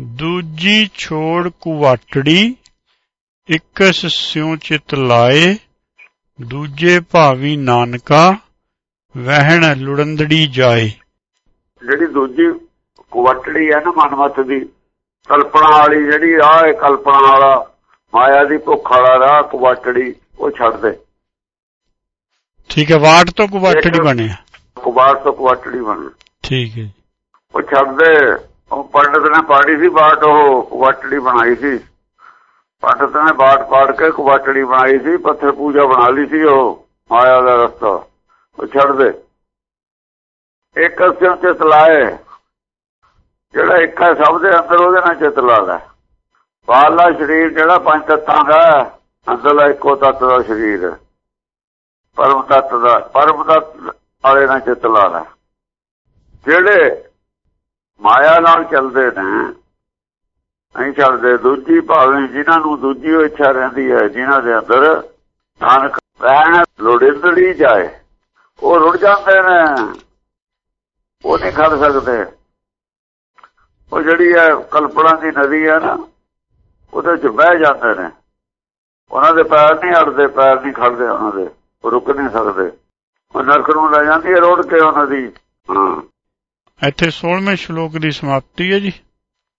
ਦੂਜੀ ਛੋੜ ਕੁਵਾਟੜੀ ਇਕਸ ਸਿਉ ਚਿਤ ਲਾਏ ਦੂਜੇ ਭਾਵੀ ਨਾਨਕਾ ਵਹਿਣ ਲੁੜੰਦੜੀ ਜਾਏ। ਜਿਹੜੀ ਦੂਜੀ ਕੁਵਟੜੀ ਹੈ ਨਾ ਮਨਮਤ ਦੀ ਕਲਪਨਾ ਵਾਲੀ ਜਿਹੜੀ ਆ ਇਹ ਕਲਪਨਾ ਵਾਲਾ ਮਾਇਆ ਦੀ ਭੁੱਖ ਵਾਲਾ ਰਾਹ ਕੁਵਟੜੀ ਉਹ ਛੱਡ ਦੇ। ਠੀਕ ਹੈ ਵਾਟ ਤੋਂ ਕੁਵਾਟੜੀ ਬਣਿਆ? ਕੁਬਾਰ ਤੋਂ ਕੁਵਟੜੀ ਬਣ ਠੀਕ ਹੈ। ਉਹ ਛੱਡ ਦੇ। ਉਹ ਪੰਡਤ ਨੇ ਪਾੜੀ ਸੀ ਬਾਟ ਉਹ ਕੁਵਟੜੀ ਬਣਾਈ ਸੀ। ਪੰਡਤ ਨੇ ਬਾਟ ਪਾੜ ਕੇ ਕੁਵਟੜੀ ਬਣਾਈ ਸੀ ਪੱਥਰ ਪੂਜਾ ਬਣਾ ਲਈ ਸੀ ਉਹ ਮਾਇਆ ਦਾ ਰਸਤਾ ਉਹ ਛੱਡ ਦੇ। ਇੱਕ ਅਸਿਉ ਚਿਤ ਲਾਏ ਜਿਹੜਾ ਇੱਕ ਹੈ ਸਭ ਦੇ ਅੰਦਰ ਉਹਦੇ ਨਾਲ ਚਿਤ ਲਾ ਲੈ। ਬਾਹਰਲਾ ਸਰੀਰ ਜਿਹੜਾ ਪੰਜ ਤੱਤਾਂ ਦਾ ਹੈ, ਅੰਦਰਲਾ ਇੱਕੋ ਤੱਤ ਦਾ ਸਰੀਰ। ਪਰਮ ਤੱਤ ਦਾ ਪਰਮ ਤੱਤ ਵਾਲੇ ਨਾਲ ਚਿਤ ਲਾ ਲੈ। ਜਿਹੜੇ ਮਾਇਆ ਨਾਲ ਚੱਲਦੇ ਨੇ। ਨਹੀਂ ਚੱਲਦੇ। ਦੂਜੀ ਭਾਵੇਂ ਜਿਨ੍ਹਾਂ ਨੂੰ ਦੂਜੀ ਇੱਛਾ ਰਹਿੰਦੀ ਹੈ, ਜਿਨ੍ਹਾਂ ਦੇ ਅੰਦਰ ਨਾਨਕ ਰਹਿਣ ਲੋੜਿੰਦੜੀ ਜਾਏ, ਉਹ ਰੁੜ ਜਾਂਦੇ ਨੇ। ਉਹ ਨਹੀਂ ਖੜ ਸਕਦੇ। ਉਹ ਜਿਹੜੀ ਹੈ ਕਲਪਨਾ ਦੀ ਨਦੀ ਹੈ ਨਾ, ਉਹਦੇ ਚ ਬਹਿ ਜਾਂਦੇ ਨੇ। ਉਹਨਾਂ ਦੇ ਪੈਰ ਨਹੀਂ ਅੜਦੇ, ਪੈਰ ਨਹੀਂ ਖੜਦੇ ਉਹਨਾਂ ਦੇ। ਉਹ ਰੁਕ ਨਹੀਂ ਸਕਦੇ। ਉਹ ਨਰਕ ਨੂੰ ਲੈ ਜਾਂਦੀ ਹੈ, ਰੋੜ ਕੇ ਉਹਨਾਂ ਦੀ। ਹਾਂ। ਇੱਥੇ 16ਵੇਂ ਸ਼ਲੋਕ ਦੀ ਸਮਾਪਤੀ ਹੈ ਜੀ।